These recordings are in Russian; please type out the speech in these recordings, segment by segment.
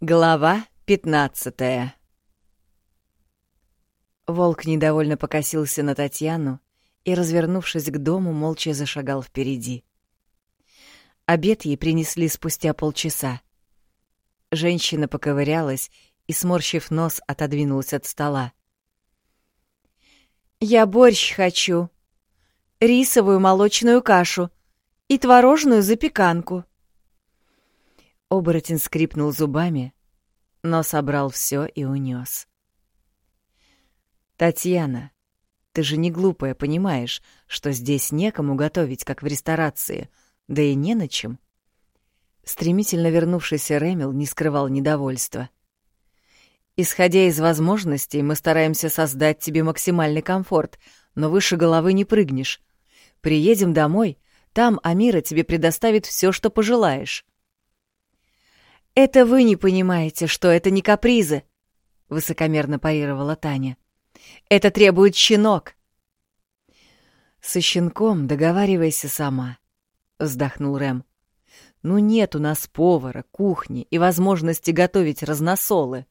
Глава пятнадцатая Волк недовольно покосился на Татьяну и, развернувшись к дому, молча зашагал впереди. Обед ей принесли спустя полчаса. Женщина поковырялась и, сморщив нос, отодвинулась от стола. «Я борщ хочу, рисовую молочную кашу и творожную запеканку», Оборотень скрипнул зубами, но собрал все и унес. «Татьяна, ты же не глупая, понимаешь, что здесь некому готовить, как в ресторации, да и не на чем». Стремительно вернувшийся Ремил не скрывал недовольства. «Исходя из возможностей, мы стараемся создать тебе максимальный комфорт, но выше головы не прыгнешь. Приедем домой, там Амира тебе предоставит все, что пожелаешь». «Это вы не понимаете, что это не капризы», — высокомерно парировала Таня. «Это требует щенок». «Со щенком договаривайся сама», — вздохнул Рэм. «Ну нет у нас повара, кухни и возможности готовить разносолы».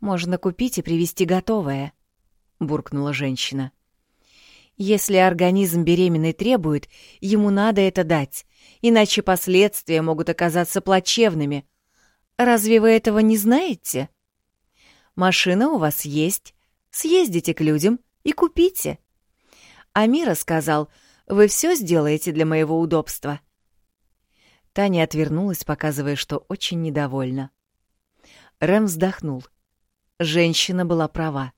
«Можно купить и привезти готовое», — буркнула женщина. Если организм беременной требует, ему надо это дать, иначе последствия могут оказаться плачевными. Разве вы этого не знаете? Машина у вас есть, съездите к людям и купите. Амира сказал, вы все сделаете для моего удобства. Таня отвернулась, показывая, что очень недовольна. Рэм вздохнул. Женщина была права.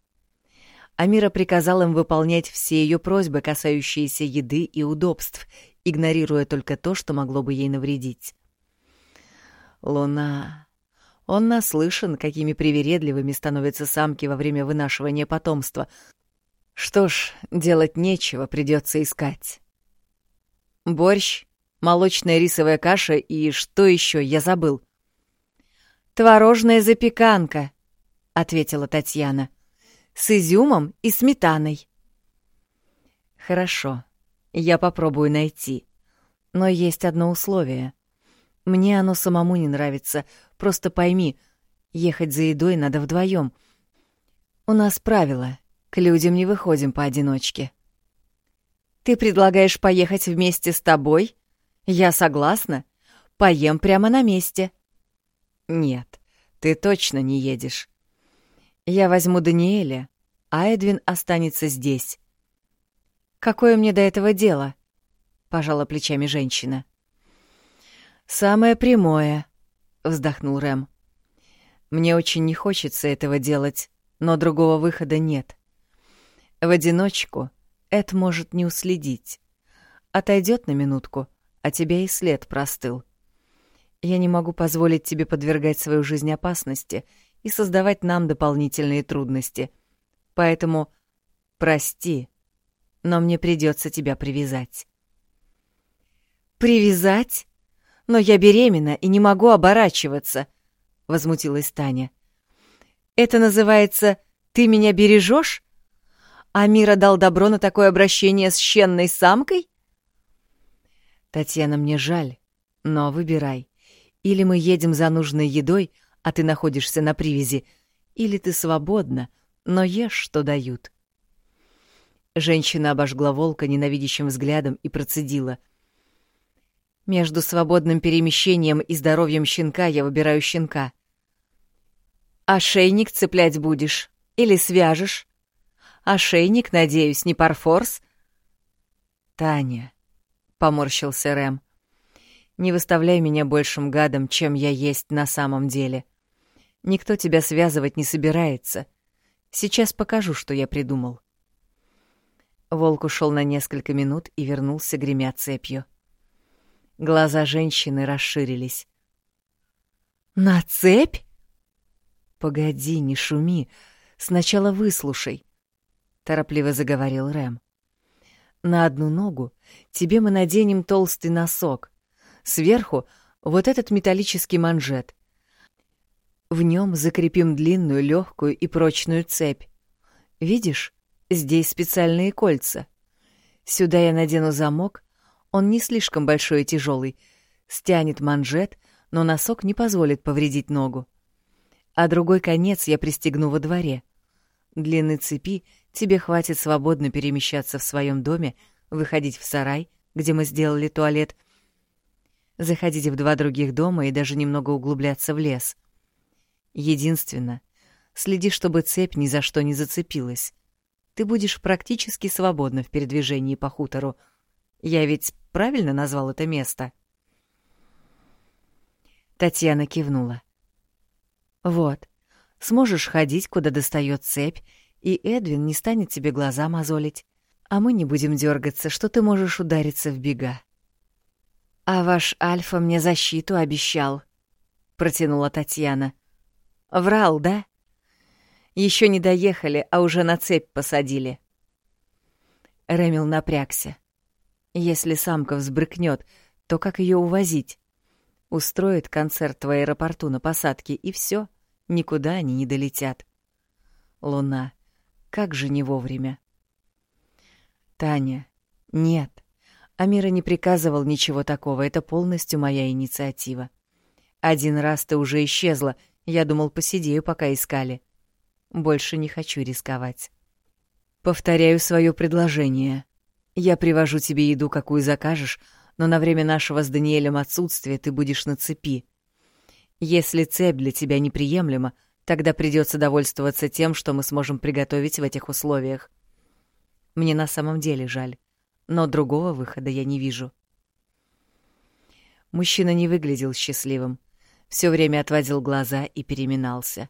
Амира приказал им выполнять все ее просьбы, касающиеся еды и удобств, игнорируя только то, что могло бы ей навредить. Луна. Он наслышан, какими привередливыми становятся самки во время вынашивания потомства. Что ж, делать нечего, придется искать. Борщ, молочная рисовая каша и что еще, я забыл. «Творожная запеканка», — ответила Татьяна с изюмом и сметаной. Хорошо, я попробую найти. Но есть одно условие. Мне оно самому не нравится. Просто пойми, ехать за едой надо вдвоем. У нас правило. К людям не выходим поодиночке. Ты предлагаешь поехать вместе с тобой? Я согласна. Поем прямо на месте. Нет, ты точно не едешь. Я возьму Даниэля, а Эдвин останется здесь. «Какое мне до этого дело?» — пожала плечами женщина. «Самое прямое», — вздохнул Рэм. «Мне очень не хочется этого делать, но другого выхода нет. В одиночку Эд может не уследить. Отойдет на минутку, а тебя и след простыл. Я не могу позволить тебе подвергать свою жизнь опасности — и создавать нам дополнительные трудности. Поэтому прости, но мне придется тебя привязать. Привязать? Но я беременна и не могу оборачиваться, возмутилась Таня. Это называется «ты меня бережешь»? А Мира дал добро на такое обращение с щенной самкой? Татьяна, мне жаль, но выбирай. Или мы едем за нужной едой, а ты находишься на привязи, или ты свободна, но ешь, что дают. Женщина обожгла волка ненавидящим взглядом и процедила. «Между свободным перемещением и здоровьем щенка я выбираю щенка. Ошейник цеплять будешь или свяжешь? Ошейник, надеюсь, не парфорс?» «Таня», — поморщился Рэм, — «не выставляй меня большим гадом, чем я есть на самом деле. Никто тебя связывать не собирается. Сейчас покажу, что я придумал. Волк ушел на несколько минут и вернулся, гремя цепью. Глаза женщины расширились. «На цепь?» «Погоди, не шуми. Сначала выслушай», — торопливо заговорил Рэм. «На одну ногу тебе мы наденем толстый носок. Сверху — вот этот металлический манжет. В нем закрепим длинную, легкую и прочную цепь. Видишь, здесь специальные кольца. Сюда я надену замок, он не слишком большой и тяжелый, стянет манжет, но носок не позволит повредить ногу. А другой конец я пристегну во дворе. Длины цепи тебе хватит свободно перемещаться в своем доме, выходить в сарай, где мы сделали туалет, заходить в два других дома и даже немного углубляться в лес. Единственно, следи, чтобы цепь ни за что не зацепилась. Ты будешь практически свободна в передвижении по хутору. Я ведь правильно назвал это место?» Татьяна кивнула. «Вот, сможешь ходить, куда достает цепь, и Эдвин не станет тебе глаза мозолить, а мы не будем дергаться, что ты можешь удариться в бега». «А ваш Альфа мне защиту обещал», — протянула Татьяна. «Врал, да? Еще не доехали, а уже на цепь посадили». Ремил напрягся. «Если самка взбрыкнет, то как ее увозить? Устроит концерт в аэропорту на посадке, и все, никуда они не долетят. Луна, как же не вовремя. Таня, нет. Амира не приказывал ничего такого, это полностью моя инициатива. Один раз ты уже исчезла, я думал, посидею, пока искали. Больше не хочу рисковать. Повторяю свое предложение. Я привожу тебе еду, какую закажешь, но на время нашего с Даниэлем отсутствия ты будешь на цепи. Если цепь для тебя неприемлема, тогда придется довольствоваться тем, что мы сможем приготовить в этих условиях. Мне на самом деле жаль но другого выхода я не вижу. Мужчина не выглядел счастливым, все время отводил глаза и переминался.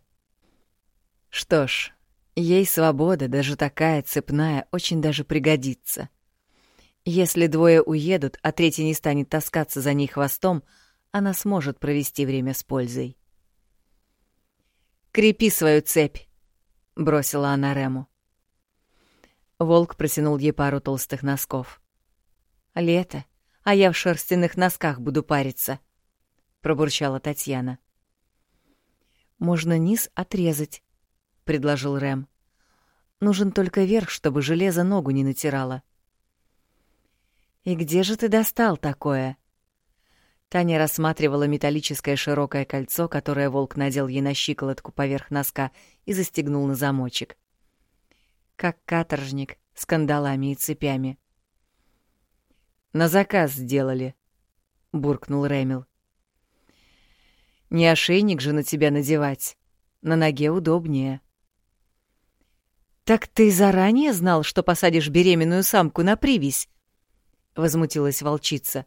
Что ж, ей свобода, даже такая цепная, очень даже пригодится. Если двое уедут, а третий не станет таскаться за ней хвостом, она сможет провести время с пользой. «Крепи свою цепь», — бросила она Рему. Волк протянул ей пару толстых носков. «Лето, а я в шерстяных носках буду париться», — пробурчала Татьяна. «Можно низ отрезать», — предложил Рэм. «Нужен только верх, чтобы железо ногу не натирало». «И где же ты достал такое?» Таня рассматривала металлическое широкое кольцо, которое волк надел ей на щиколотку поверх носка и застегнул на замочек как каторжник с кандалами и цепями. «На заказ сделали», — буркнул Ремил. «Не ошейник же на тебя надевать. На ноге удобнее». «Так ты заранее знал, что посадишь беременную самку на привязь?» — возмутилась волчица.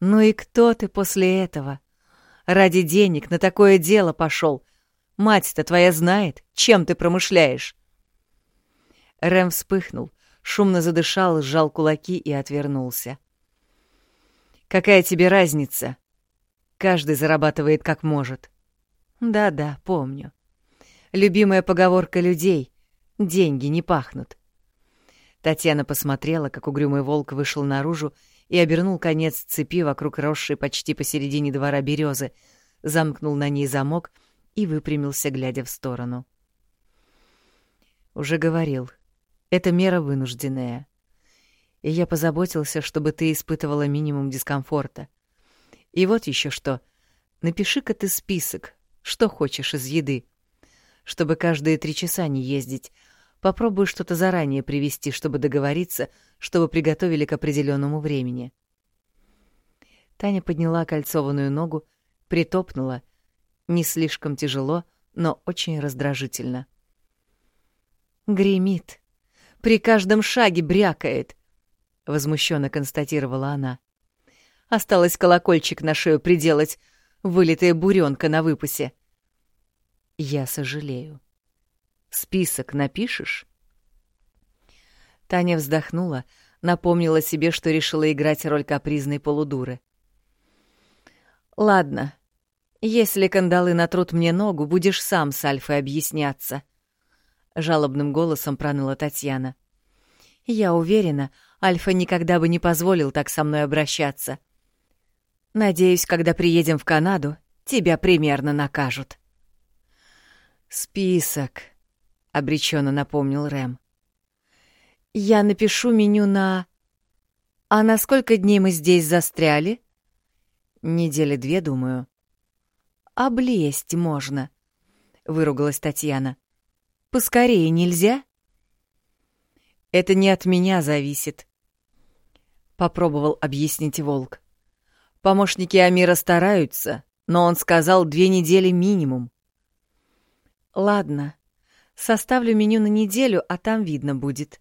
«Ну и кто ты после этого? Ради денег на такое дело пошел. Мать-то твоя знает, чем ты промышляешь». Рэм вспыхнул, шумно задышал, сжал кулаки и отвернулся. «Какая тебе разница? Каждый зарабатывает как может». «Да-да, помню. Любимая поговорка людей — деньги не пахнут». Татьяна посмотрела, как угрюмый волк вышел наружу и обернул конец цепи вокруг росшей почти посередине двора березы, замкнул на ней замок и выпрямился, глядя в сторону. «Уже говорил, это мера вынужденная. И я позаботился, чтобы ты испытывала минимум дискомфорта. И вот еще что. Напиши-ка ты список, что хочешь из еды. Чтобы каждые три часа не ездить. Попробуй что-то заранее привезти, чтобы договориться, чтобы приготовили к определенному времени. Таня подняла кольцованную ногу, притопнула. Не слишком тяжело, но очень раздражительно. «Гремит», при каждом шаге брякает, — возмущенно констатировала она. Осталось колокольчик на шею приделать, вылитая буренка на выпасе. Я сожалею. Список напишешь? Таня вздохнула, напомнила себе, что решила играть роль капризной полудуры. «Ладно, если кандалы натрут мне ногу, будешь сам с Альфой объясняться», — жалобным голосом проныла Татьяна. «Я уверена, Альфа никогда бы не позволил так со мной обращаться. Надеюсь, когда приедем в Канаду, тебя примерно накажут». «Список», — обреченно напомнил Рэм. «Я напишу меню на...» «А на сколько дней мы здесь застряли?» Недели две, думаю. Облезть можно, выругалась Татьяна. Поскорее нельзя? Это не от меня зависит, попробовал объяснить Волк. Помощники Амира стараются, но он сказал две недели минимум. Ладно, составлю меню на неделю, а там видно будет.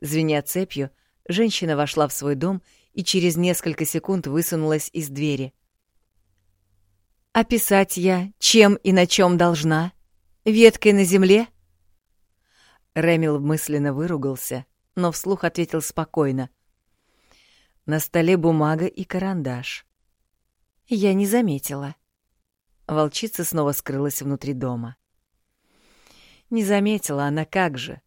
Звеня цепью, женщина вошла в свой дом и через несколько секунд высунулась из двери. «Описать я чем и на чем должна? Веткой на земле?» Ремил мысленно выругался, но вслух ответил спокойно. На столе бумага и карандаш. Я не заметила. Волчица снова скрылась внутри дома. Не заметила она как же.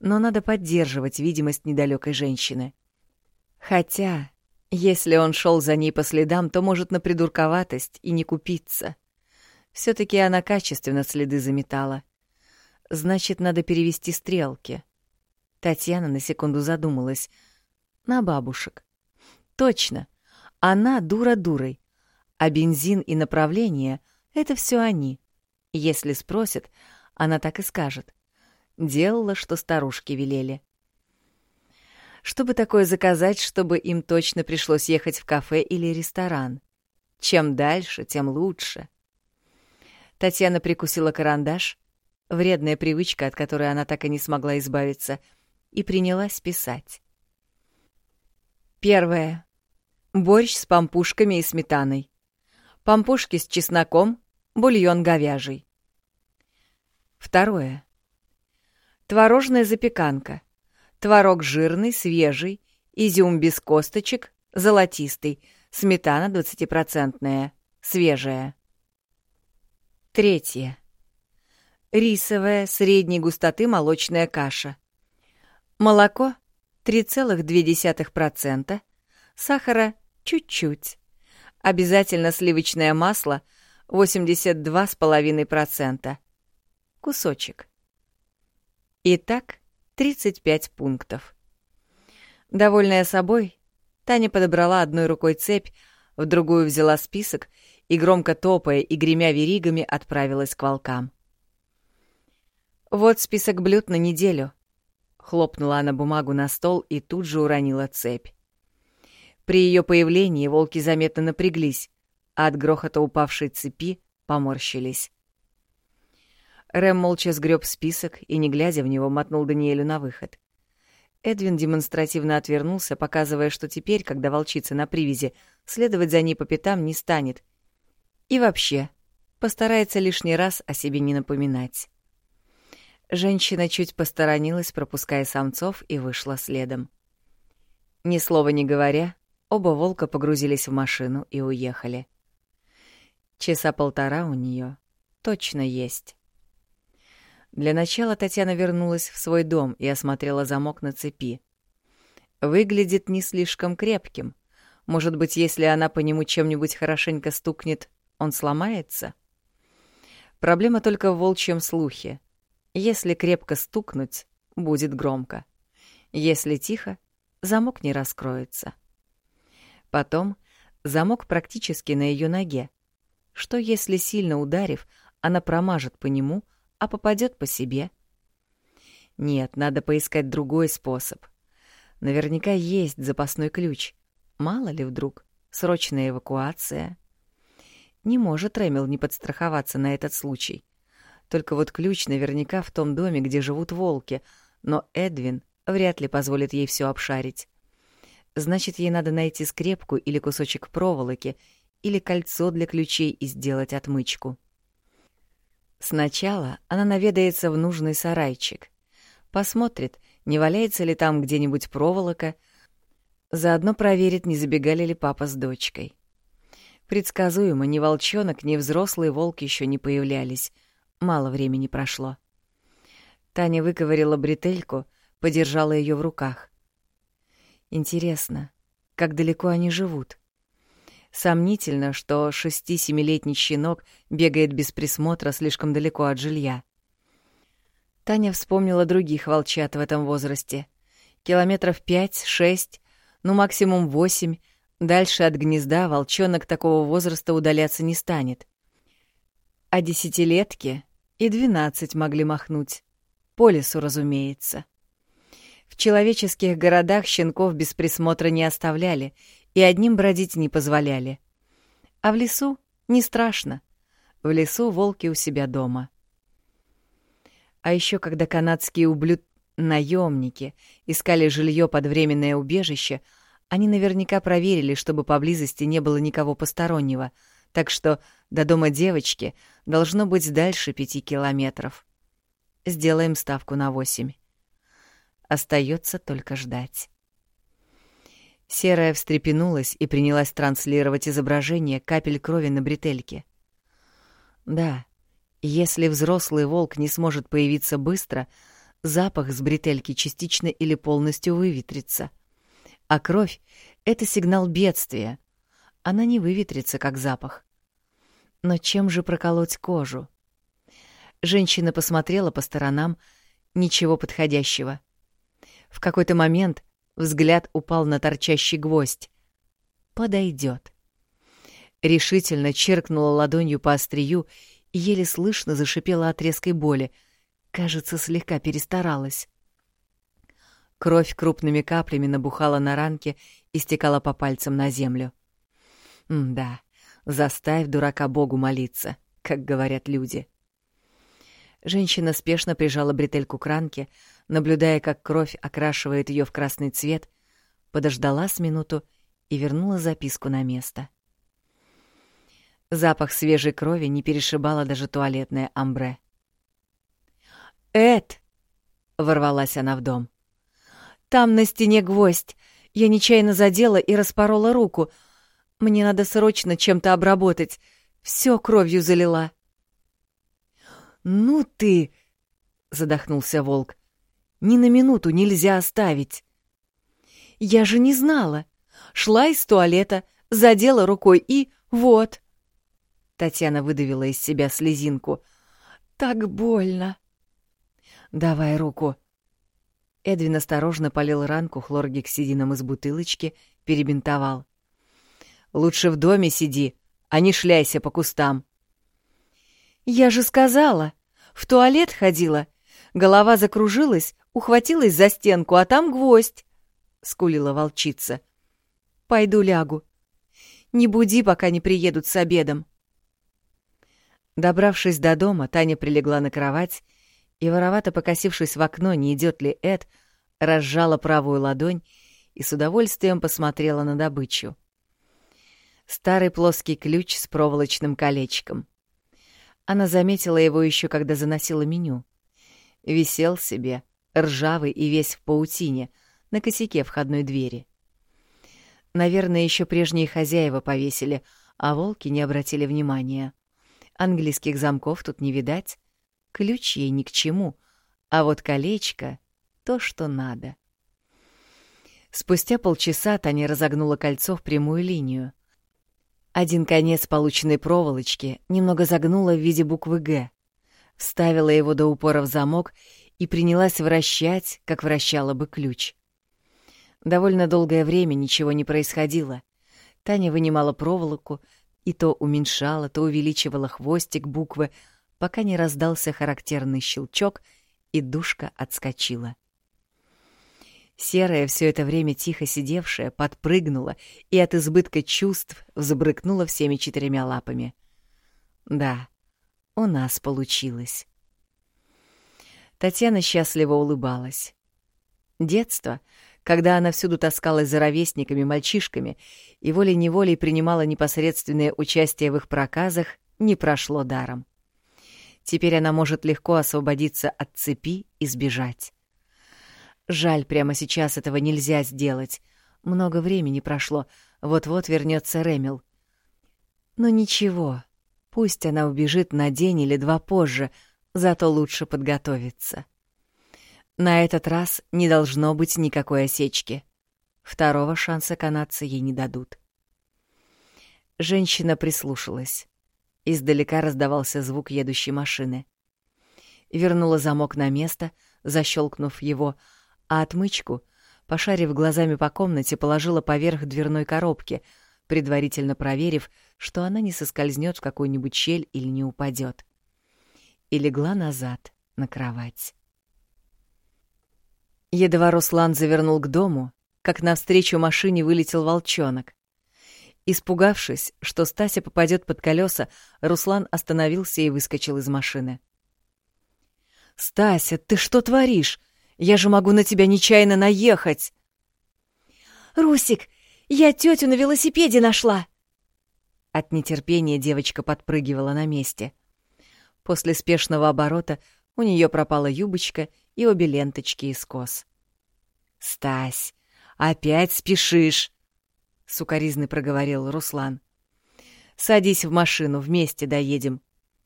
Но надо поддерживать видимость недалекой женщины. Хотя, если он шел за ней по следам, то может на придурковатость и не купиться. все таки она качественно следы заметала. Значит, надо перевести стрелки. Татьяна на секунду задумалась. На бабушек. Точно. Она дура дурой. А бензин и направление — это все они. Если спросят, она так и скажет. Делала, что старушки велели. Чтобы такое заказать, чтобы им точно пришлось ехать в кафе или ресторан? Чем дальше, тем лучше. Татьяна прикусила карандаш, вредная привычка, от которой она так и не смогла избавиться, и принялась писать. Первое. Борщ с пампушками и сметаной. Пампушки с чесноком, бульон говяжий. Второе. Творожная запеканка. Творог жирный, свежий, изюм без косточек, золотистый, сметана 20-процентная, свежая. Третье. Рисовая, средней густоты молочная каша. Молоко 3,2%, сахара чуть-чуть. Обязательно сливочное масло 82,5%. Кусочек. Итак, 35 пунктов. Довольная собой, Таня подобрала одной рукой цепь, в другую взяла список и, громко топая и гремя веригами, отправилась к волкам. «Вот список блюд на неделю», — хлопнула она бумагу на стол и тут же уронила цепь. При ее появлении волки заметно напряглись, а от грохота упавшей цепи поморщились. Рэм молча сгреб список и, не глядя в него, мотнул Даниэлю на выход. Эдвин демонстративно отвернулся, показывая, что теперь, когда волчица на привязи, следовать за ней по пятам не станет. И вообще, постарается лишний раз о себе не напоминать. Женщина чуть посторонилась, пропуская самцов, и вышла следом. Ни слова не говоря, Оба волка погрузились в машину и уехали. Часа полтора у нее точно есть. Для начала Татьяна вернулась в свой дом и осмотрела замок на цепи. Выглядит не слишком крепким. Может быть, если она по нему чем-нибудь хорошенько стукнет, он сломается? Проблема только в волчьем слухе. Если крепко стукнуть, будет громко. Если тихо, замок не раскроется. Потом замок практически на ее ноге. Что если, сильно ударив, она промажет по нему, а попадет по себе? Нет, надо поискать другой способ. Наверняка есть запасной ключ. Мало ли вдруг. Срочная эвакуация. Не может Рэмил не подстраховаться на этот случай. Только вот ключ наверняка в том доме, где живут волки, но Эдвин вряд ли позволит ей все обшарить. Значит, ей надо найти скрепку или кусочек проволоки, или кольцо для ключей и сделать отмычку. Сначала она наведается в нужный сарайчик. Посмотрит, не валяется ли там где-нибудь проволока, заодно проверит, не забегали ли папа с дочкой. Предсказуемо, ни волчонок, ни взрослый волк еще не появлялись. Мало времени прошло. Таня выковырила бретельку, подержала ее в руках. Интересно, как далеко они живут? Сомнительно, что шести-семилетний щенок бегает без присмотра слишком далеко от жилья. Таня вспомнила других волчат в этом возрасте. Километров пять-шесть, ну максимум восемь, Дальше от гнезда волчонок такого возраста удаляться не станет. А десятилетки и двенадцать могли махнуть. По лесу, разумеется. В человеческих городах щенков без присмотра не оставляли и одним бродить не позволяли. А в лесу не страшно. В лесу волки у себя дома. А еще когда канадские ублюд наемники искали жилье под временное убежище, они наверняка проверили, чтобы поблизости не было никого постороннего, так что до дома девочки должно быть дальше пяти километров. Сделаем ставку на восемь. Остается только ждать. Серая встрепенулась и принялась транслировать изображение капель крови на бретельке. Да, если взрослый волк не сможет появиться быстро, запах с бретельки частично или полностью выветрится. А кровь — это сигнал бедствия. Она не выветрится, как запах. Но чем же проколоть кожу? Женщина посмотрела по сторонам. Ничего подходящего. В какой-то момент взгляд упал на торчащий гвоздь. Подойдет. Решительно черкнула ладонью по острию и еле слышно зашипела от резкой боли. Кажется, слегка перестаралась. Кровь крупными каплями набухала на ранке и стекала по пальцам на землю. М да, заставь дурака Богу молиться, как говорят люди. Женщина спешно прижала бретельку к ранке, наблюдая, как кровь окрашивает ее в красный цвет, подождала с минуту и вернула записку на место. Запах свежей крови не перешибала даже туалетное амбре. «Эд!» — ворвалась она в дом. Там на стене гвоздь. Я нечаянно задела и распорола руку. Мне надо срочно чем-то обработать. Все кровью залила. «Ну ты!» — задохнулся волк. «Ни на минуту нельзя оставить». «Я же не знала. Шла из туалета, задела рукой и... вот!» Татьяна выдавила из себя слезинку. «Так больно!» «Давай руку!» Эдвин осторожно полил ранку хлоргексидином из бутылочки, перебинтовал. «Лучше в доме сиди, а не шляйся по кустам». «Я же сказала! В туалет ходила. Голова закружилась, ухватилась за стенку, а там гвоздь!» — скулила волчица. «Пойду лягу. Не буди, пока не приедут с обедом». Добравшись до дома, Таня прилегла на кровать и, воровато покосившись в окно, не идет ли Эд, разжала правую ладонь и с удовольствием посмотрела на добычу. Старый плоский ключ с проволочным колечком. Она заметила его еще, когда заносила меню. Висел себе, ржавый и весь в паутине, на косяке входной двери. Наверное, еще прежние хозяева повесили, а волки не обратили внимания. Английских замков тут не видать, Ключ ей ни к чему, а вот колечко — то, что надо. Спустя полчаса Таня разогнула кольцо в прямую линию. Один конец полученной проволочки немного загнула в виде буквы «Г», вставила его до упора в замок и принялась вращать, как вращала бы ключ. Довольно долгое время ничего не происходило. Таня вынимала проволоку и то уменьшала, то увеличивала хвостик буквы, пока не раздался характерный щелчок, и душка отскочила. Серая, все это время тихо сидевшая, подпрыгнула и от избытка чувств взбрыкнула всеми четырьмя лапами. Да, у нас получилось. Татьяна счастливо улыбалась. Детство, когда она всюду таскалась за ровесниками, мальчишками и волей-неволей принимала непосредственное участие в их проказах, не прошло даром. Теперь она может легко освободиться от цепи и сбежать. Жаль, прямо сейчас этого нельзя сделать. Много времени прошло, вот-вот вернется Ремил. Но ничего, пусть она убежит на день или два позже, зато лучше подготовиться. На этот раз не должно быть никакой осечки. Второго шанса канадцы ей не дадут. Женщина прислушалась. Издалека раздавался звук едущей машины. Вернула замок на место, защелкнув его, а отмычку Пошарив глазами по комнате, положила поверх дверной коробки, предварительно проверив, что она не соскользнет в какую-нибудь щель или не упадет. И легла назад, на кровать. Едва Руслан завернул к дому, как навстречу машине вылетел волчонок. Испугавшись, что Стася попадет под колеса, Руслан остановился и выскочил из машины. «Стася, ты что творишь? Я же могу на тебя нечаянно наехать!» «Русик, я тетю на велосипеде нашла!» От нетерпения девочка подпрыгивала на месте. После спешного оборота у нее пропала юбочка и обе ленточки из кос. «Стась, опять спешишь!» — сукоризный проговорил Руслан. «Садись в машину, вместе доедем.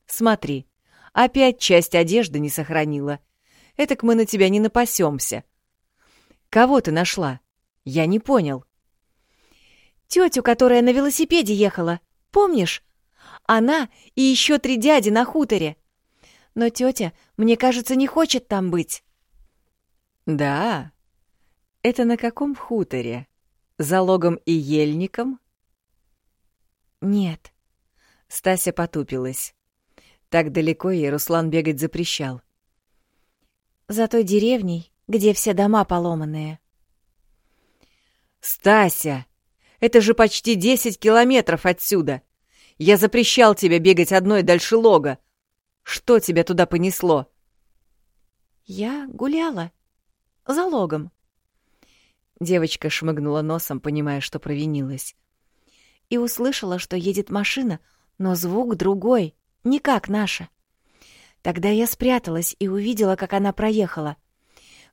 Смотри, опять часть одежды не сохранила. Этак мы на тебя не напасемся. Кого ты нашла? Я не понял». «Тетю, которая на велосипеде ехала, помнишь? Она и еще три дяди на хуторе. Но тетя, мне кажется, не хочет там быть». «Да? Это на каком хуторе? Залогом и ельником?» «Нет». Стася потупилась. Так далеко ей Руслан бегать запрещал. «За той деревней, где все дома поломанные». «Стася, это же почти десять километров отсюда. Я запрещал тебе бегать одной дальше лога. Что тебя туда понесло?» «Я гуляла. За логом». Девочка шмыгнула носом, понимая, что провинилась. И услышала, что едет машина, но звук другой, не как наша. Тогда я спряталась и увидела, как она проехала.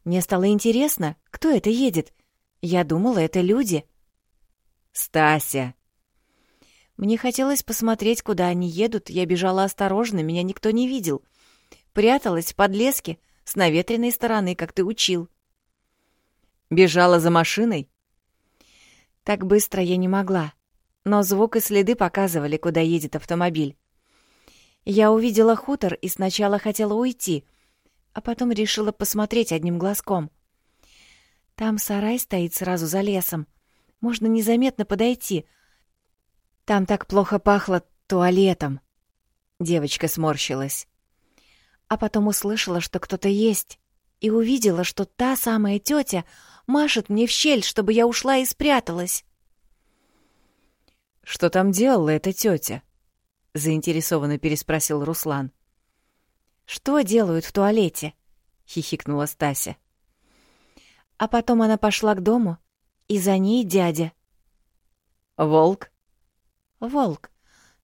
Мне стало интересно, кто это едет. Я думала, это люди. «Стася!» Мне хотелось посмотреть, куда они едут. Я бежала осторожно, меня никто не видел. Пряталась в подлеске с наветренной стороны, как ты учил. Бежала за машиной? Так быстро я не могла. Но звук и следы показывали, куда едет автомобиль. Я увидела хутор и сначала хотела уйти, а потом решила посмотреть одним глазком. Там сарай стоит сразу за лесом. Можно незаметно подойти — там так плохо пахло туалетом. Девочка сморщилась. А потом услышала, что кто-то есть, и увидела, что та самая тетя машет мне в щель, чтобы я ушла и спряталась. «Что там делала эта тетя?» — заинтересованно переспросил Руслан. «Что делают в туалете?» — хихикнула Стася. А потом она пошла к дому, и за ней дядя. «Волк?» Волк,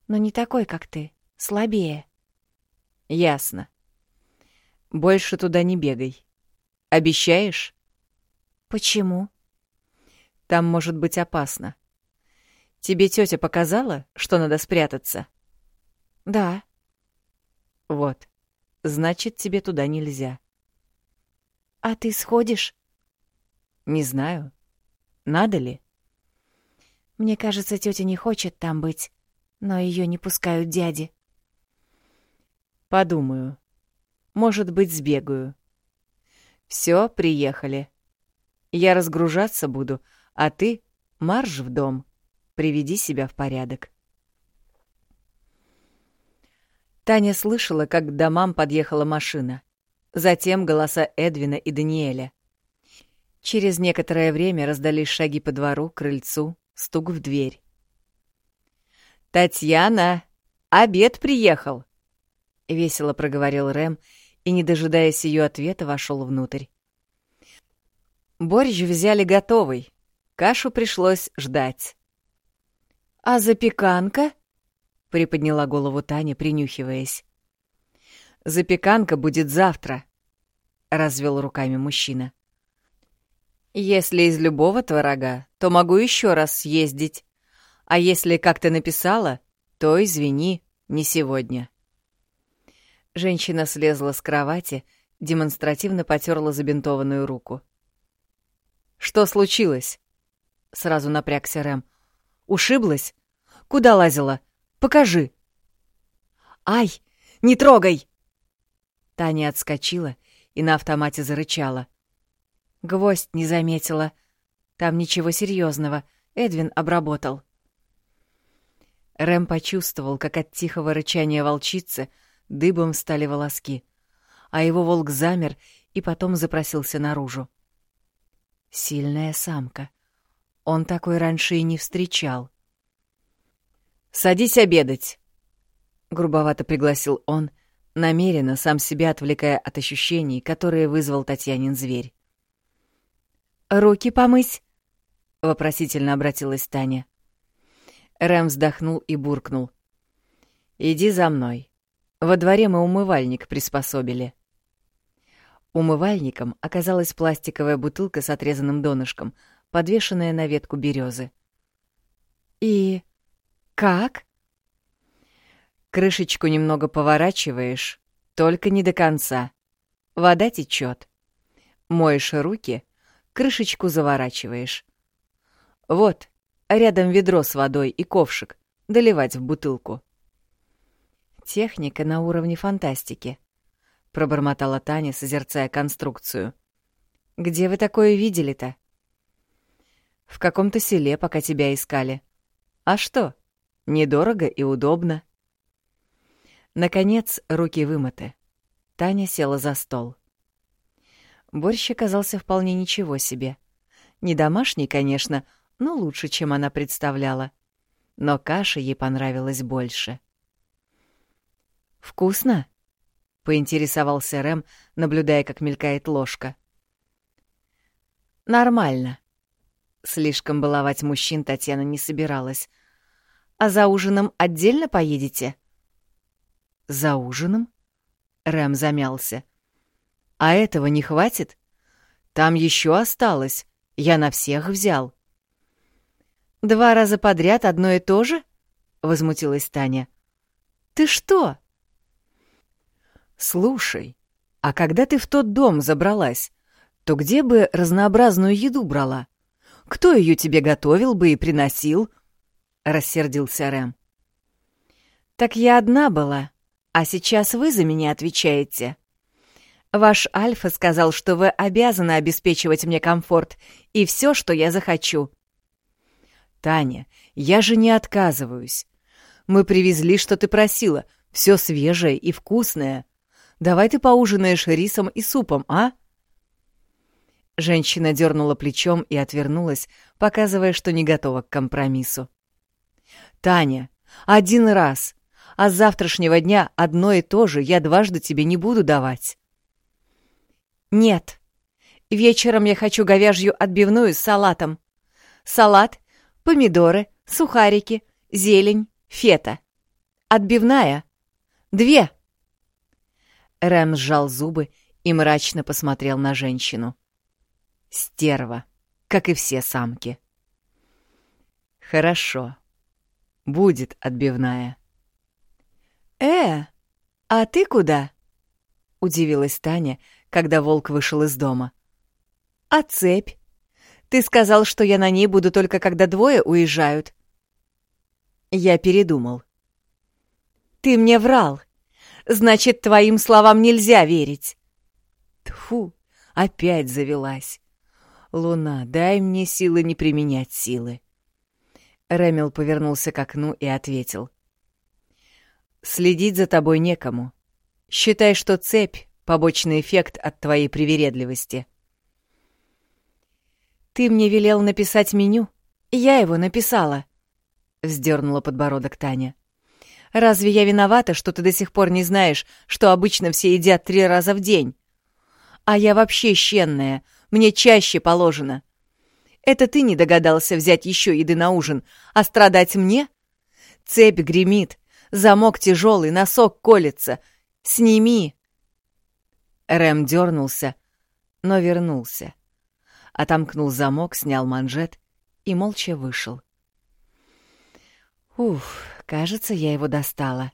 но не такой, как ты, слабее. Ясно. Больше туда не бегай. Обещаешь? Почему? Там может быть опасно. Тебе тетя показала, что надо спрятаться? Да. Вот. Значит, тебе туда нельзя. А ты сходишь? Не знаю. Надо ли? Мне кажется, тетя не хочет там быть, но ее не пускают дяди. Подумаю. Может быть, сбегаю. Все, приехали. Я разгружаться буду, а ты марш в дом. Приведи себя в порядок. Таня слышала, как к домам подъехала машина. Затем голоса Эдвина и Даниэля. Через некоторое время раздались шаги по двору, крыльцу, стук в дверь. «Татьяна, обед приехал!» — весело проговорил Рэм и, не дожидаясь ее ответа, вошел внутрь. Борщ взяли готовый, кашу пришлось ждать. «А запеканка?» — приподняла голову Таня, принюхиваясь. «Запеканка будет завтра», — развел руками мужчина. Если из любого творога, то могу еще раз съездить. А если, как ты написала, то извини, не сегодня. Женщина слезла с кровати, демонстративно потерла забинтованную руку. «Что случилось?» — сразу напрягся Рэм. «Ушиблась? Куда лазила? Покажи!» «Ай, не трогай!» Таня отскочила и на автомате зарычала — Гвоздь не заметила. Там ничего серьезного. Эдвин обработал. Рэм почувствовал, как от тихого рычания волчицы дыбом стали волоски, а его волк замер и потом запросился наружу. Сильная самка. Он такой раньше и не встречал. «Садись обедать!» — грубовато пригласил он, намеренно сам себя отвлекая от ощущений, которые вызвал Татьянин зверь. «Руки помыть?» — вопросительно обратилась Таня. Рэм вздохнул и буркнул. «Иди за мной. Во дворе мы умывальник приспособили». Умывальником оказалась пластиковая бутылка с отрезанным донышком, подвешенная на ветку березы. «И как?» Крышечку немного поворачиваешь, только не до конца. Вода течет. Моешь руки, крышечку заворачиваешь. Вот, рядом ведро с водой и ковшик. Доливать в бутылку. Техника на уровне фантастики. Пробормотала Таня, созерцая конструкцию. Где вы такое видели-то? В каком-то селе, пока тебя искали. А что? Недорого и удобно. Наконец, руки вымыты. Таня села за стол. Борщ оказался вполне ничего себе. Не домашний, конечно, но лучше, чем она представляла. Но каша ей понравилась больше. «Вкусно?» — поинтересовался Рэм, наблюдая, как мелькает ложка. «Нормально». Слишком баловать мужчин Татьяна не собиралась. «А за ужином отдельно поедете?» «За ужином?» Рэм замялся. «А этого не хватит? Там еще осталось. Я на всех взял». «Два раза подряд одно и то же?» — возмутилась Таня. «Ты что?» «Слушай, а когда ты в тот дом забралась, то где бы разнообразную еду брала? Кто ее тебе готовил бы и приносил?» — рассердился Рэм. «Так я одна была, а сейчас вы за меня отвечаете. Ваш Альфа сказал, что вы обязаны обеспечивать мне комфорт и все, что я захочу. «Таня, я же не отказываюсь. Мы привезли, что ты просила, все свежее и вкусное. Давай ты поужинаешь рисом и супом, а?» Женщина дернула плечом и отвернулась, показывая, что не готова к компромиссу. «Таня, один раз, а с завтрашнего дня одно и то же я дважды тебе не буду давать». «Нет. Вечером я хочу говяжью отбивную с салатом. Салат помидоры, сухарики, зелень, фета. Отбивная. Две. Рэм сжал зубы и мрачно посмотрел на женщину. Стерва, как и все самки. Хорошо. Будет отбивная. Э, а ты куда? Удивилась Таня, когда волк вышел из дома. А цепь? Ты сказал, что я на ней буду только когда двое уезжают. Я передумал. Ты мне врал. Значит, твоим словам нельзя верить. Тфу, опять завелась. Луна, дай мне силы не применять силы. Рэмил повернулся к окну и ответил. Следить за тобой некому. Считай, что цепь — побочный эффект от твоей привередливости. — «Ты мне велел написать меню. Я его написала», — вздернула подбородок Таня. «Разве я виновата, что ты до сих пор не знаешь, что обычно все едят три раза в день? А я вообще щенная, мне чаще положено. Это ты не догадался взять еще еды на ужин, а страдать мне? Цепь гремит, замок тяжелый, носок колется. Сними!» Рэм дернулся, но вернулся отомкнул замок, снял манжет и молча вышел. Уф, кажется, я его достала.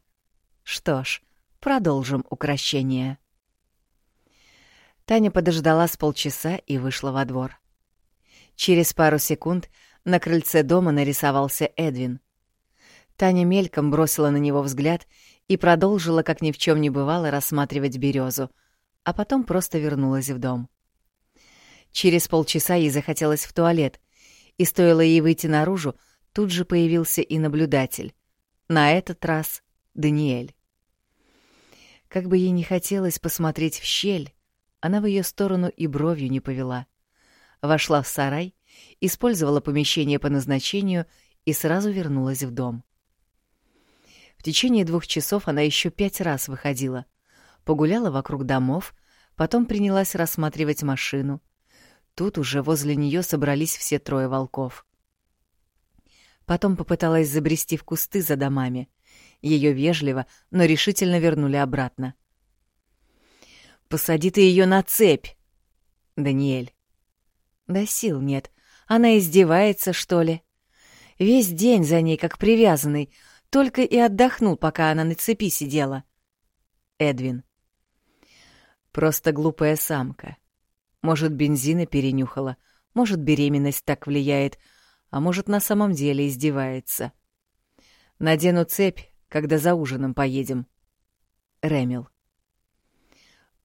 Что ж, продолжим укращение. Таня подождала с полчаса и вышла во двор. Через пару секунд на крыльце дома нарисовался Эдвин. Таня мельком бросила на него взгляд и продолжила, как ни в чем не бывало, рассматривать березу, а потом просто вернулась в дом. Через полчаса ей захотелось в туалет, и стоило ей выйти наружу, тут же появился и наблюдатель. На этот раз Даниэль. Как бы ей не хотелось посмотреть в щель, она в ее сторону и бровью не повела. Вошла в сарай, использовала помещение по назначению и сразу вернулась в дом. В течение двух часов она еще пять раз выходила, погуляла вокруг домов, потом принялась рассматривать машину. Тут уже возле нее собрались все трое волков. Потом попыталась забрести в кусты за домами. Ее вежливо, но решительно вернули обратно. «Посади ты ее на цепь!» «Даниэль». «Да сил нет. Она издевается, что ли?» Весь день за ней, как привязанный, только и отдохнул, пока она на цепи сидела. Эдвин. Просто глупая самка. Может, бензина перенюхала, может, беременность так влияет, а может, на самом деле издевается. Надену цепь, когда за ужином поедем. Ремил.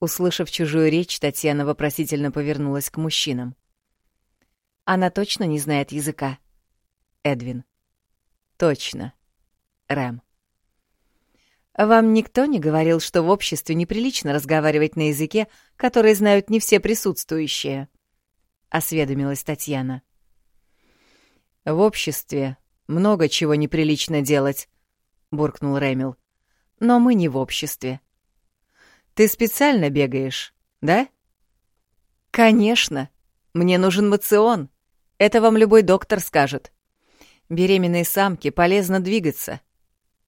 Услышав чужую речь, Татьяна вопросительно повернулась к мужчинам. Она точно не знает языка. Эдвин. Точно. Рэм. Вам никто не говорил, что в обществе неприлично разговаривать на языке, который знают не все присутствующие? Осведомилась Татьяна. В обществе много чего неприлично делать, буркнул Рэмил. Но мы не в обществе. Ты специально бегаешь, да? Конечно. Мне нужен мацион. Это вам любой доктор скажет. Беременной самке полезно двигаться,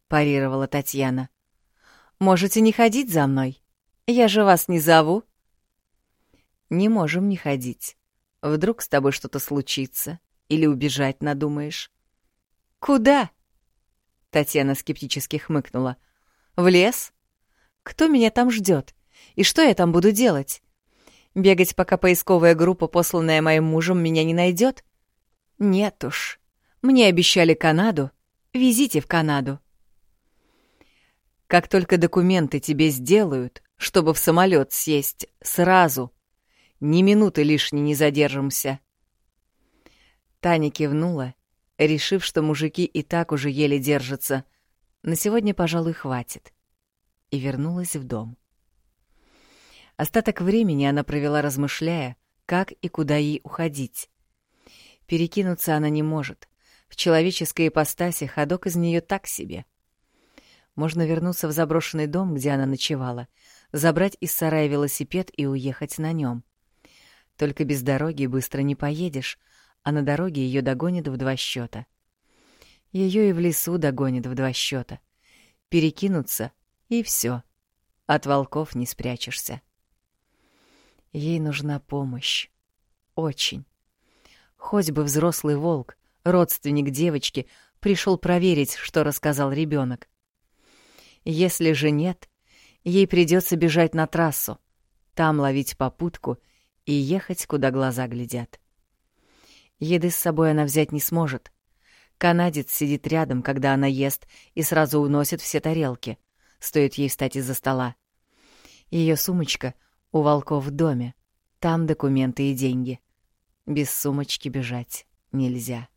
парировала Татьяна. Можете не ходить за мной. Я же вас не зову. Не можем не ходить. Вдруг с тобой что-то случится или убежать надумаешь. Куда? Татьяна скептически хмыкнула. В лес? Кто меня там ждет? И что я там буду делать? Бегать, пока поисковая группа, посланная моим мужем, меня не найдет? Нет уж. Мне обещали Канаду. Везите в Канаду. Как только документы тебе сделают, чтобы в самолет сесть, сразу. Ни минуты лишней не задержимся. Таня кивнула, решив, что мужики и так уже еле держатся. На сегодня, пожалуй, хватит и вернулась в дом. Остаток времени она провела, размышляя, как и куда ей уходить. Перекинуться она не может. В человеческой ипостаси ходок из нее так себе. Можно вернуться в заброшенный дом, где она ночевала, забрать из сарая велосипед и уехать на нем. Только без дороги быстро не поедешь, а на дороге ее догонит в два счета. Ее и в лесу догонит в два счета. Перекинуться и все. От волков не спрячешься. Ей нужна помощь. Очень. Хоть бы взрослый волк, родственник девочки, пришел проверить, что рассказал ребенок. Если же нет, ей придется бежать на трассу, там ловить попутку и ехать, куда глаза глядят. Еды с собой она взять не сможет. Канадец сидит рядом, когда она ест, и сразу уносит все тарелки — стоит ей встать из-за стола. Ее сумочка у волков в доме. Там документы и деньги. Без сумочки бежать нельзя.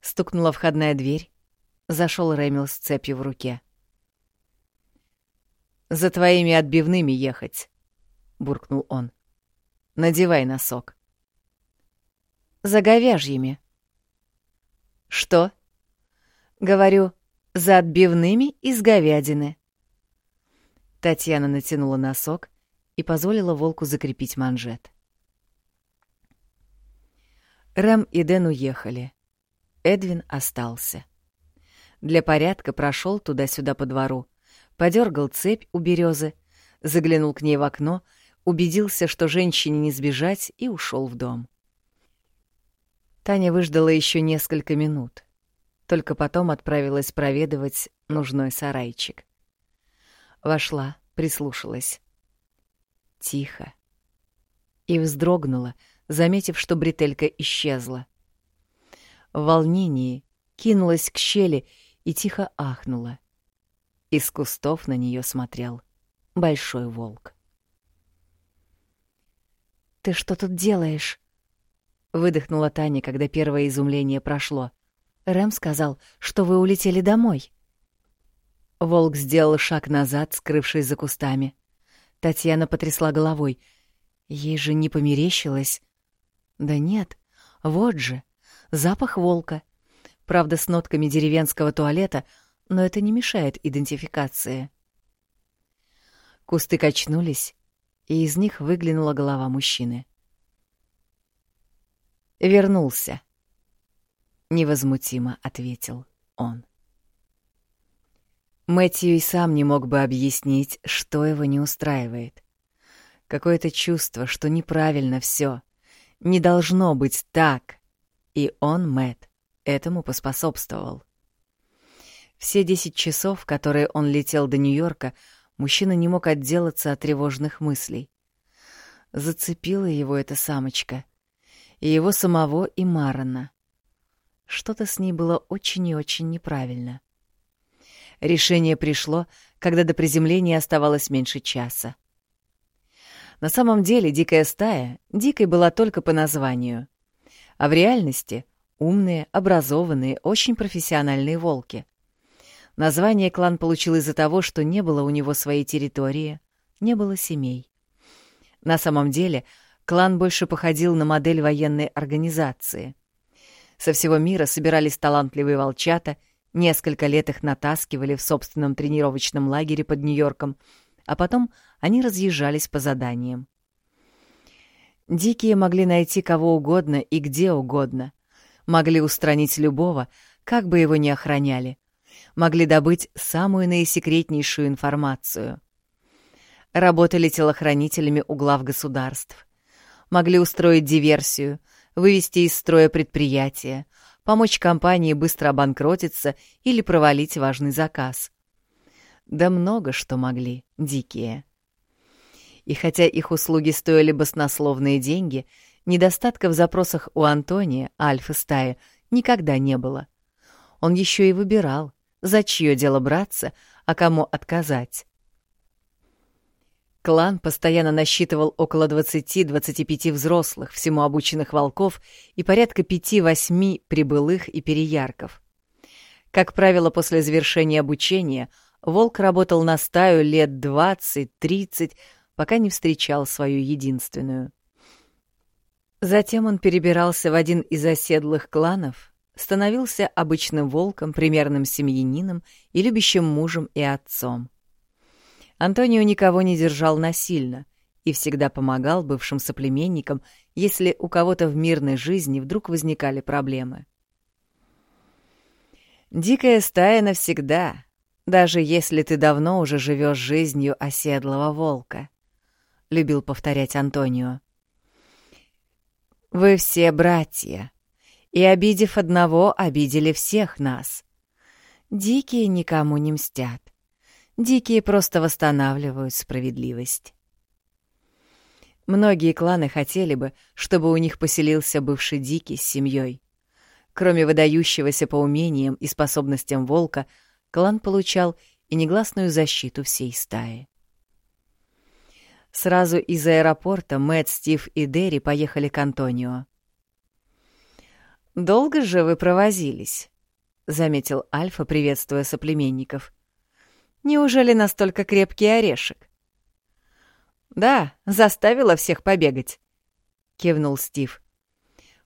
Стукнула входная дверь. Зашел Рэмил с цепью в руке. «За твоими отбивными ехать», — буркнул он. «Надевай носок». «За говяжьими». «Что?» «Говорю, за отбивными из говядины. Татьяна натянула носок и позволила волку закрепить манжет. Рэм и Дэн уехали. Эдвин остался. Для порядка прошел туда-сюда по двору, подергал цепь у березы, заглянул к ней в окно, убедился, что женщине не сбежать, и ушел в дом. Таня выждала еще несколько минут — только потом отправилась проведывать нужной сарайчик. Вошла, прислушалась. Тихо. И вздрогнула, заметив, что бретелька исчезла. В волнении кинулась к щели и тихо ахнула. Из кустов на нее смотрел большой волк. «Ты что тут делаешь?» — выдохнула Таня, когда первое изумление прошло. «Рэм сказал, что вы улетели домой». Волк сделал шаг назад, скрывшись за кустами. Татьяна потрясла головой. Ей же не померещилось. Да нет, вот же, запах волка. Правда, с нотками деревенского туалета, но это не мешает идентификации. Кусты качнулись, и из них выглянула голова мужчины. «Вернулся», — невозмутимо ответил он. Мэтью и сам не мог бы объяснить, что его не устраивает. Какое-то чувство, что неправильно все, не должно быть так, и он, Мэт, этому поспособствовал. Все десять часов, которые он летел до Нью-Йорка, мужчина не мог отделаться от тревожных мыслей. Зацепила его эта самочка. И его самого, и Марана. Что-то с ней было очень и очень неправильно. Решение пришло, когда до приземления оставалось меньше часа. На самом деле дикая стая дикой была только по названию. А в реальности — умные, образованные, очень профессиональные волки. Название клан получил из-за того, что не было у него своей территории, не было семей. На самом деле, клан больше походил на модель военной организации. Со всего мира собирались талантливые волчата, несколько лет их натаскивали в собственном тренировочном лагере под Нью-Йорком, а потом они разъезжались по заданиям. Дикие могли найти кого угодно и где угодно, могли устранить любого, как бы его ни охраняли, могли добыть самую наисекретнейшую информацию. Работали телохранителями у глав государств. Могли устроить диверсию, вывести из строя предприятие, помочь компании быстро обанкротиться или провалить важный заказ. Да много что могли, дикие. И хотя их услуги стоили баснословные деньги, недостатка в запросах у Антония, альфа-стаи, никогда не было. Он еще и выбирал, за чье дело браться, а кому отказать. Клан постоянно насчитывал около 20-25 взрослых, всему обученных волков и порядка 5-8 прибылых и переярков. Как правило, после завершения обучения волк работал на стаю лет 20-30, пока не встречал свою единственную. Затем он перебирался в один из оседлых кланов, становился обычным волком, примерным семьянином и любящим мужем и отцом. Антонио никого не держал насильно и всегда помогал бывшим соплеменникам, если у кого-то в мирной жизни вдруг возникали проблемы. «Дикая стая навсегда, даже если ты давно уже живешь жизнью оседлого волка», — любил повторять Антонио. «Вы все братья, и, обидев одного, обидели всех нас. Дикие никому не мстят. Дикие просто восстанавливают справедливость». Многие кланы хотели бы, чтобы у них поселился бывший Дикий с семьей. Кроме выдающегося по умениям и способностям волка, клан получал и негласную защиту всей стаи. Сразу из аэропорта Мэтт, Стив и Дерри поехали к Антонио. «Долго же вы провозились?» — заметил Альфа, приветствуя соплеменников. «Неужели настолько крепкий орешек?» «Да, заставила всех побегать», — кивнул Стив.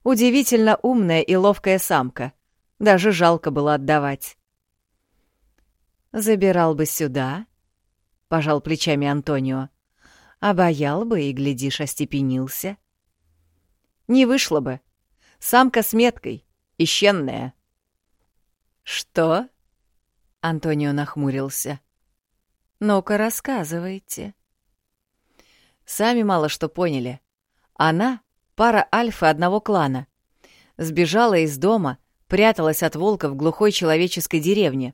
«Удивительно умная и ловкая самка. Даже жалко было отдавать». «Забирал бы сюда», — пожал плечами Антонио. Обаял бы и, глядишь, остепенился. Не вышло бы. Самка с меткой, ищенная. Что? Антонио нахмурился. Ну-ка, рассказывайте. Сами мало что поняли. Она — пара альфа одного клана. Сбежала из дома, пряталась от волка в глухой человеческой деревне.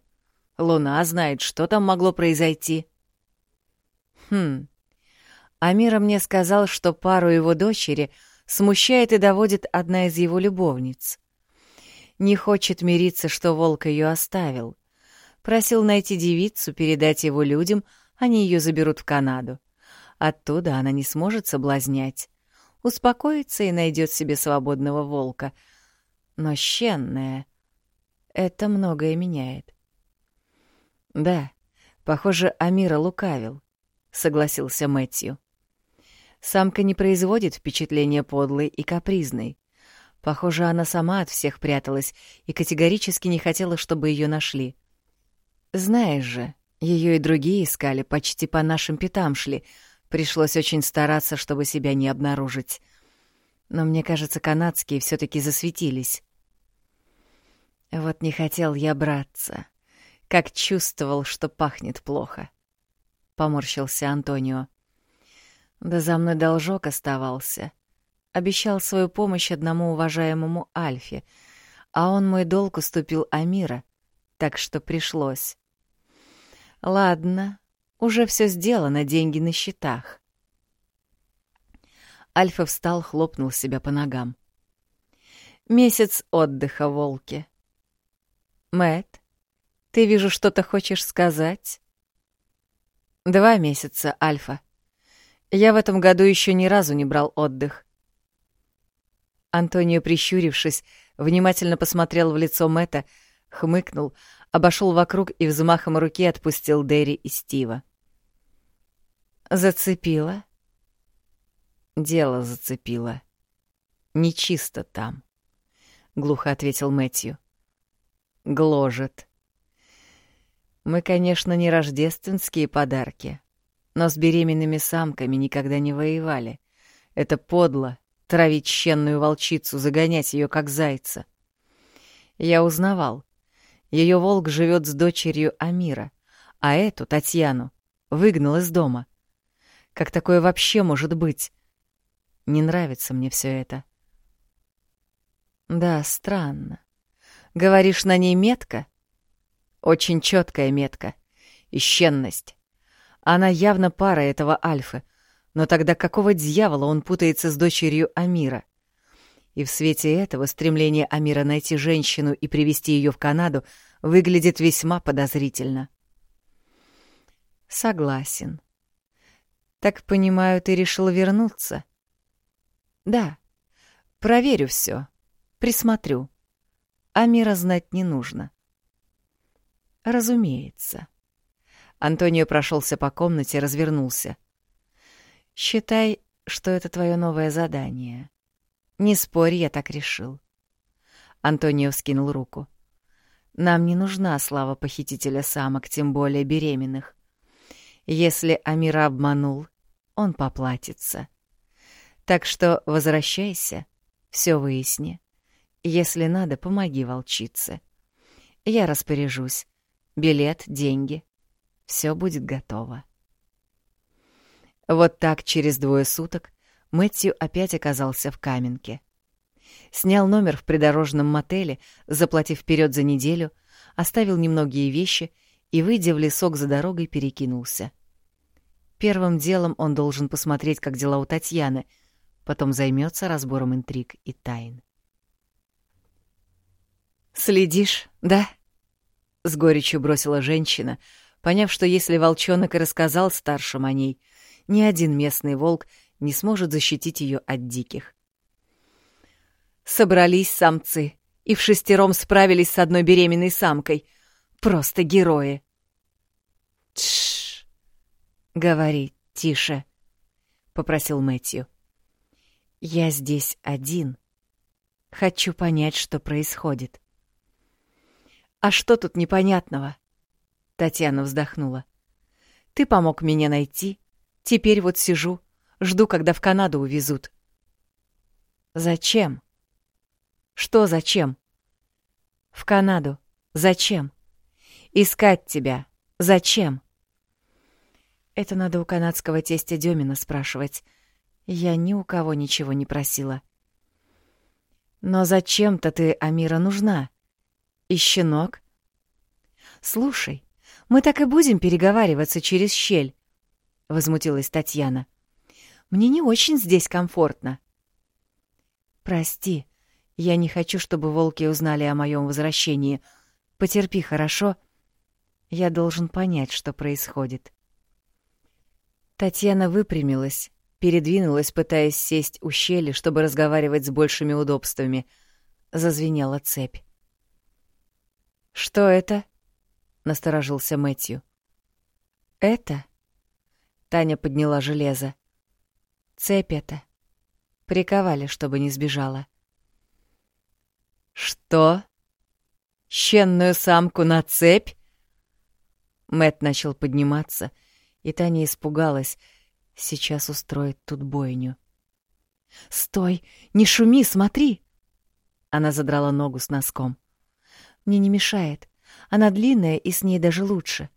Луна знает, что там могло произойти. Хм, Амира мне сказал, что пару его дочери смущает и доводит одна из его любовниц. Не хочет мириться, что волк ее оставил. Просил найти девицу, передать его людям, они ее заберут в Канаду. Оттуда она не сможет соблазнять. успокоится и найдет себе свободного волка. Но щенная — это многое меняет. Да, похоже, Амира лукавил, — согласился Мэтью. Самка не производит впечатления подлой и капризной. Похоже, она сама от всех пряталась и категорически не хотела, чтобы ее нашли. Знаешь же, ее и другие искали, почти по нашим пятам шли. Пришлось очень стараться, чтобы себя не обнаружить. Но мне кажется, канадские все таки засветились. Вот не хотел я браться. Как чувствовал, что пахнет плохо. Поморщился Антонио. Да за мной должок оставался. Обещал свою помощь одному уважаемому Альфе, а он мой долг уступил Амира, так что пришлось. Ладно, уже все сделано, деньги на счетах. Альфа встал, хлопнул себя по ногам. Месяц отдыха, волки. Мэт, ты, вижу, что-то хочешь сказать? Два месяца, Альфа. Я в этом году еще ни разу не брал отдых. Антонио, прищурившись, внимательно посмотрел в лицо Мэта, хмыкнул, обошел вокруг и взмахом руки отпустил Дерри и Стива. «Зацепило?» «Дело зацепило. Нечисто там», — глухо ответил Мэтью. «Гложет. Мы, конечно, не рождественские подарки, но с беременными самками никогда не воевали. Это подло — травить щенную волчицу, загонять ее как зайца. Я узнавал. Ее волк живет с дочерью Амира, а эту, Татьяну, выгнал из дома. Как такое вообще может быть? Не нравится мне все это. Да, странно. Говоришь, на ней метка? Очень четкая метка. Ищенность. Она явно пара этого Альфы. Но тогда какого дьявола он путается с дочерью Амира? И в свете этого стремление Амира найти женщину и привести ее в Канаду выглядит весьма подозрительно. Согласен. Так понимаю, ты решил вернуться? Да. Проверю все. Присмотрю. Амира знать не нужно. Разумеется. Антонио прошелся по комнате, развернулся. «Считай, что это твое новое задание. Не спорь, я так решил». Антонио вскинул руку. «Нам не нужна слава похитителя самок, тем более беременных. Если Амира обманул, он поплатится. Так что возвращайся, все выясни. Если надо, помоги волчице. Я распоряжусь. Билет, деньги. Все будет готово. Вот так через двое суток Мэтью опять оказался в Каменке. Снял номер в придорожном мотеле, заплатив вперед за неделю, оставил немногие вещи и, выйдя в лесок за дорогой, перекинулся. Первым делом он должен посмотреть, как дела у Татьяны, потом займется разбором интриг и тайн. «Следишь, да?» — с горечью бросила женщина, поняв, что если волчонок и рассказал старшим о ней, ни один местный волк не сможет защитить ее от диких. Собрались самцы и в шестером справились с одной беременной самкой. Просто герои. Тш, говори тише, попросил Мэтью. Я здесь один. Хочу понять, что происходит. А что тут непонятного? Татьяна вздохнула. Ты помог мне найти. Теперь вот сижу, жду, когда в Канаду увезут. Зачем? Что зачем? В Канаду. Зачем? Искать тебя. Зачем? Это надо у канадского тестя Демина спрашивать. Я ни у кого ничего не просила. Но зачем-то ты, Амира, нужна? И щенок? Слушай, мы так и будем переговариваться через щель, возмутилась Татьяна. Мне не очень здесь комфортно. Прости, я не хочу, чтобы волки узнали о моем возвращении. Потерпи, хорошо? Я должен понять, что происходит. Татьяна выпрямилась, передвинулась, пытаясь сесть у щели, чтобы разговаривать с большими удобствами. Зазвенела цепь. «Что это?» — насторожился Мэтью. «Это?» — Таня подняла железо. «Цепь это. Приковали, чтобы не сбежала». «Что? Щенную самку на цепь?» Мэт начал подниматься, и Таня испугалась. Сейчас устроит тут бойню. «Стой! Не шуми, смотри!» Она задрала ногу с носком. «Мне не мешает. Она длинная, и с ней даже лучше.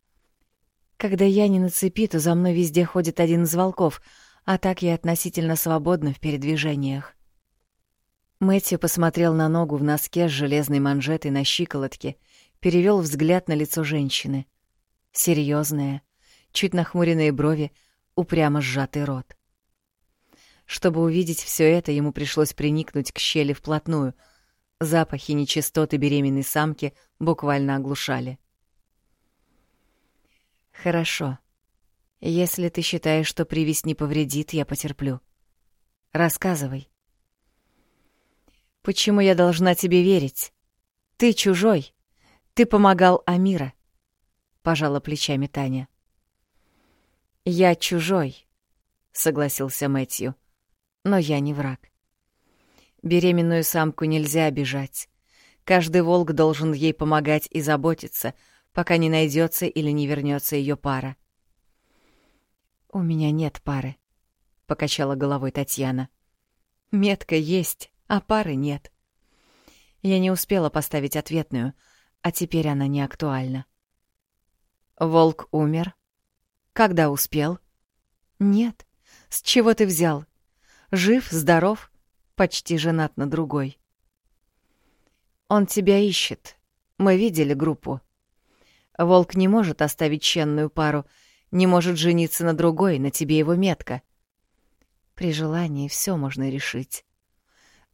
Когда я не на цепи, то за мной везде ходит один из волков, а так я относительно свободна в передвижениях». Мэтью посмотрел на ногу в носке с железной манжетой на щиколотке, перевел взгляд на лицо женщины. Серьезное, чуть нахмуренные брови, упрямо сжатый рот. Чтобы увидеть все это, ему пришлось приникнуть к щели вплотную. Запахи нечистоты беременной самки буквально оглушали. «Хорошо. Если ты считаешь, что привязь не повредит, я потерплю. Рассказывай». «Почему я должна тебе верить? Ты чужой. Ты помогал Амира пожала плечами Таня. Я чужой, согласился Мэтью. Но я не враг. Беременную самку нельзя обижать. Каждый волк должен ей помогать и заботиться, пока не найдется или не вернется ее пара. У меня нет пары, покачала головой Татьяна. Метка есть, а пары нет. Я не успела поставить ответную, а теперь она не актуальна. Волк умер? Когда успел? Нет. С чего ты взял? Жив, здоров, почти женат на другой. Он тебя ищет. Мы видели группу. Волк не может оставить ченную пару, не может жениться на другой, на тебе его метка. При желании все можно решить,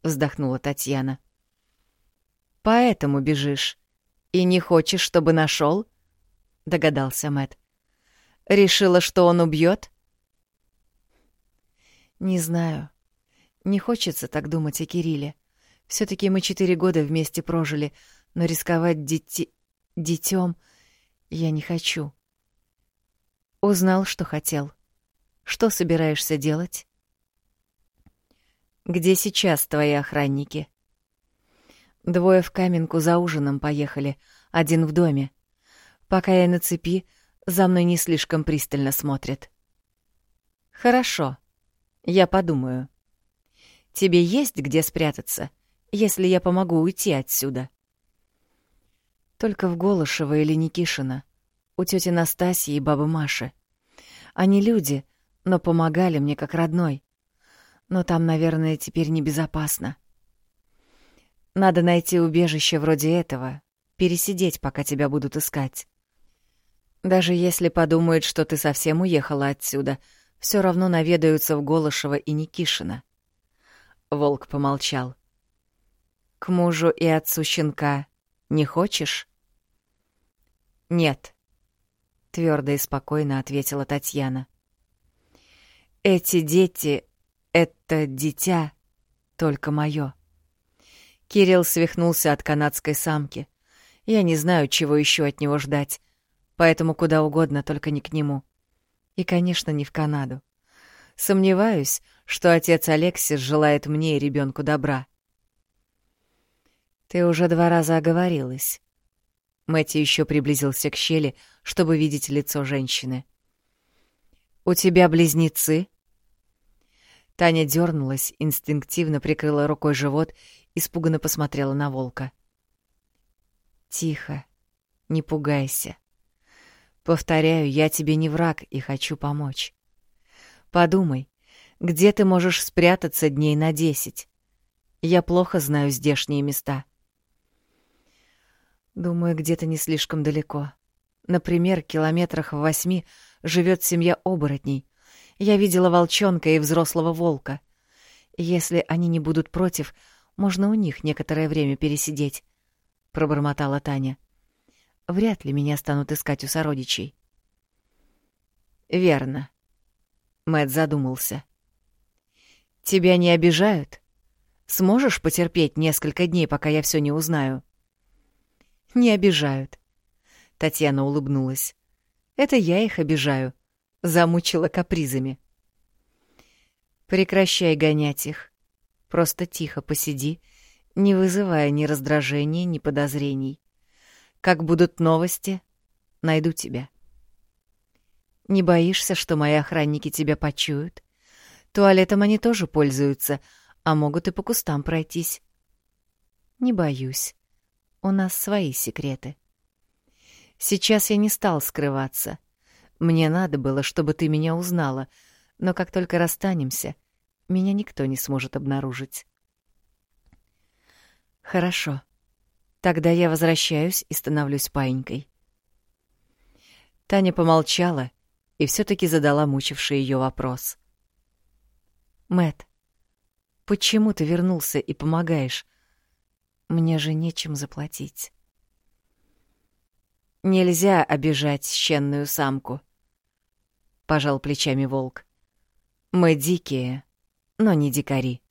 вздохнула Татьяна. Поэтому бежишь и не хочешь, чтобы нашел? — догадался Мэт. «Решила, что он убьет? «Не знаю. Не хочется так думать о Кирилле. все таки мы четыре года вместе прожили, но рисковать дети... детем я не хочу». Узнал, что хотел. Что собираешься делать? Где сейчас твои охранники? Двое в Каменку за ужином поехали, один в доме. Пока я на цепи, за мной не слишком пристально смотрят. Хорошо, я подумаю. Тебе есть где спрятаться, если я помогу уйти отсюда? Только в Голышево или Никишино, у тети Настасьи и бабы Маши. Они люди, но помогали мне как родной. Но там, наверное, теперь небезопасно. Надо найти убежище вроде этого, пересидеть, пока тебя будут искать. Даже если подумают, что ты совсем уехала отсюда, все равно наведаются в Голышево и Никишина. Волк помолчал. К мужу и отцу щенка не хочешь? Нет, твердо и спокойно ответила Татьяна. Эти дети — это дитя только мое. Кирилл свихнулся от канадской самки. Я не знаю, чего еще от него ждать поэтому куда угодно, только не к нему. И, конечно, не в Канаду. Сомневаюсь, что отец Алексис желает мне и ребенку добра. Ты уже два раза оговорилась. Мэтти еще приблизился к щели, чтобы видеть лицо женщины. «У тебя близнецы?» Таня дернулась, инстинктивно прикрыла рукой живот, испуганно посмотрела на волка. «Тихо, не пугайся. Повторяю, я тебе не враг и хочу помочь. Подумай, где ты можешь спрятаться дней на десять? Я плохо знаю здешние места. Думаю, где-то не слишком далеко. Например, километрах в восьми живет семья оборотней. Я видела волчонка и взрослого волка. Если они не будут против, можно у них некоторое время пересидеть, — пробормотала Таня. — Вряд ли меня станут искать у сородичей. Верно. Мэт задумался. Тебя не обижают? Сможешь потерпеть несколько дней, пока я все не узнаю? Не обижают. Татьяна улыбнулась. Это я их обижаю. Замучила капризами. Прекращай гонять их. Просто тихо посиди, не вызывая ни раздражения, ни подозрений. Как будут новости, найду тебя. Не боишься, что мои охранники тебя почуют? Туалетом они тоже пользуются, а могут и по кустам пройтись. Не боюсь. У нас свои секреты. Сейчас я не стал скрываться. Мне надо было, чтобы ты меня узнала, но как только расстанемся, меня никто не сможет обнаружить. Хорошо. Тогда я возвращаюсь и становлюсь паинькой. Таня помолчала и все таки задала мучивший ее вопрос. Мэт, почему ты вернулся и помогаешь? Мне же нечем заплатить. Нельзя обижать щенную самку, пожал плечами волк. Мы дикие, но не дикари.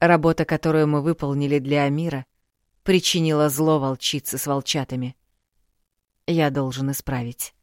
Работа, которую мы выполнили для Амира, причинила зло волчице с волчатами. Я должен исправить.